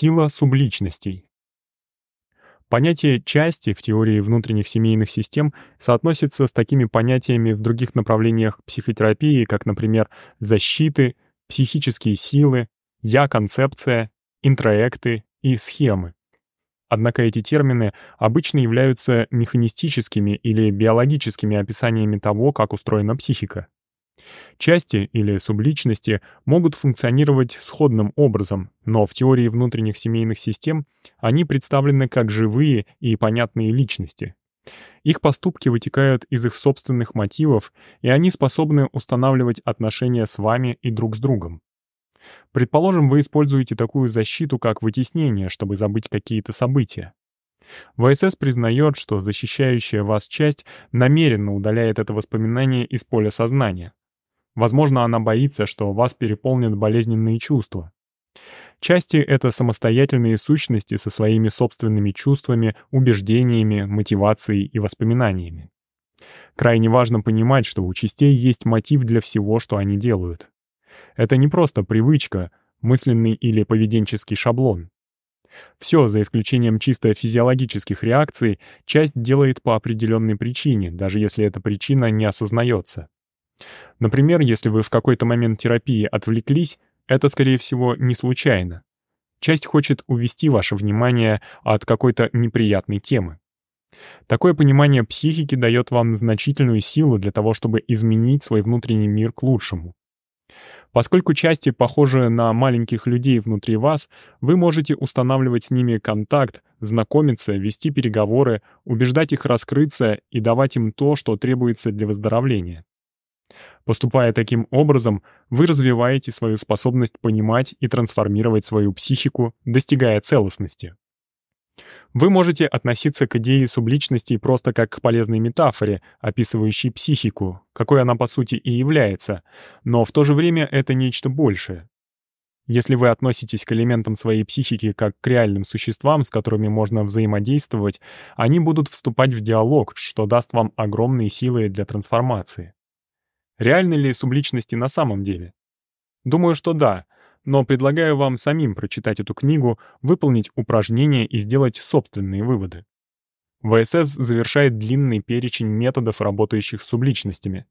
Сила субличностей. Понятие части в теории внутренних семейных систем соотносится с такими понятиями в других направлениях психотерапии, как, например, защиты, психические силы, я-концепция, интроекты и схемы. Однако эти термины обычно являются механистическими или биологическими описаниями того, как устроена психика. Части или субличности могут функционировать сходным образом, но в теории внутренних семейных систем они представлены как живые и понятные личности. Их поступки вытекают из их собственных мотивов, и они способны устанавливать отношения с вами и друг с другом. Предположим, вы используете такую защиту, как вытеснение, чтобы забыть какие-то события. ВСС признает, что защищающая вас часть намеренно удаляет это воспоминание из поля сознания. Возможно, она боится, что вас переполнят болезненные чувства. Части — это самостоятельные сущности со своими собственными чувствами, убеждениями, мотивацией и воспоминаниями. Крайне важно понимать, что у частей есть мотив для всего, что они делают. Это не просто привычка, мысленный или поведенческий шаблон. Все, за исключением чисто физиологических реакций, часть делает по определенной причине, даже если эта причина не осознается. Например, если вы в какой-то момент терапии отвлеклись, это, скорее всего, не случайно. Часть хочет увести ваше внимание от какой-то неприятной темы. Такое понимание психики дает вам значительную силу для того, чтобы изменить свой внутренний мир к лучшему. Поскольку части похожи на маленьких людей внутри вас, вы можете устанавливать с ними контакт, знакомиться, вести переговоры, убеждать их раскрыться и давать им то, что требуется для выздоровления. Поступая таким образом, вы развиваете свою способность понимать и трансформировать свою психику, достигая целостности. Вы можете относиться к идее субличности просто как к полезной метафоре, описывающей психику, какой она по сути и является, но в то же время это нечто большее. Если вы относитесь к элементам своей психики как к реальным существам, с которыми можно взаимодействовать, они будут вступать в диалог, что даст вам огромные силы для трансформации. Реальны ли субличности на самом деле? Думаю, что да, но предлагаю вам самим прочитать эту книгу, выполнить упражнения и сделать собственные выводы. ВСС завершает длинный перечень методов, работающих с субличностями.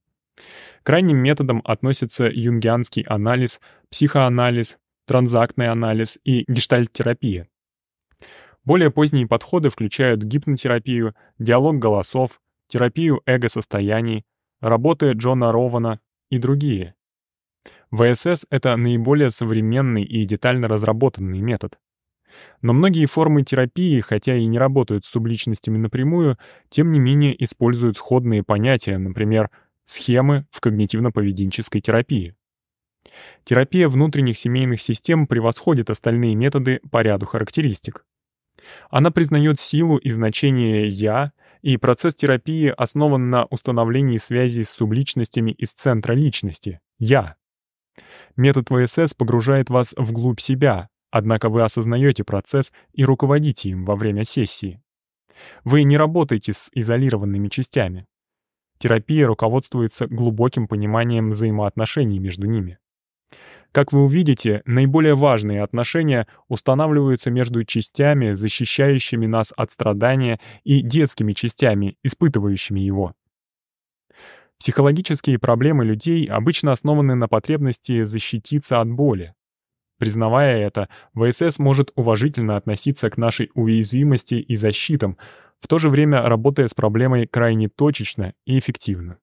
К ранним методам относятся юнгианский анализ, психоанализ, транзактный анализ и гештальт-терапия. Более поздние подходы включают гипнотерапию, диалог голосов, терапию эго-состояний, работы Джона Рована и другие. ВСС — это наиболее современный и детально разработанный метод. Но многие формы терапии, хотя и не работают с субличностями напрямую, тем не менее используют сходные понятия, например, схемы в когнитивно-поведенческой терапии. Терапия внутренних семейных систем превосходит остальные методы по ряду характеристик. Она признает силу и значение «я», и процесс терапии основан на установлении связи с субличностями из центра личности — «я». Метод ВСС погружает вас вглубь себя, однако вы осознаете процесс и руководите им во время сессии. Вы не работаете с изолированными частями. Терапия руководствуется глубоким пониманием взаимоотношений между ними. Как вы увидите, наиболее важные отношения устанавливаются между частями, защищающими нас от страдания, и детскими частями, испытывающими его. Психологические проблемы людей обычно основаны на потребности защититься от боли. Признавая это, ВСС может уважительно относиться к нашей уязвимости и защитам, в то же время работая с проблемой крайне точечно и эффективно.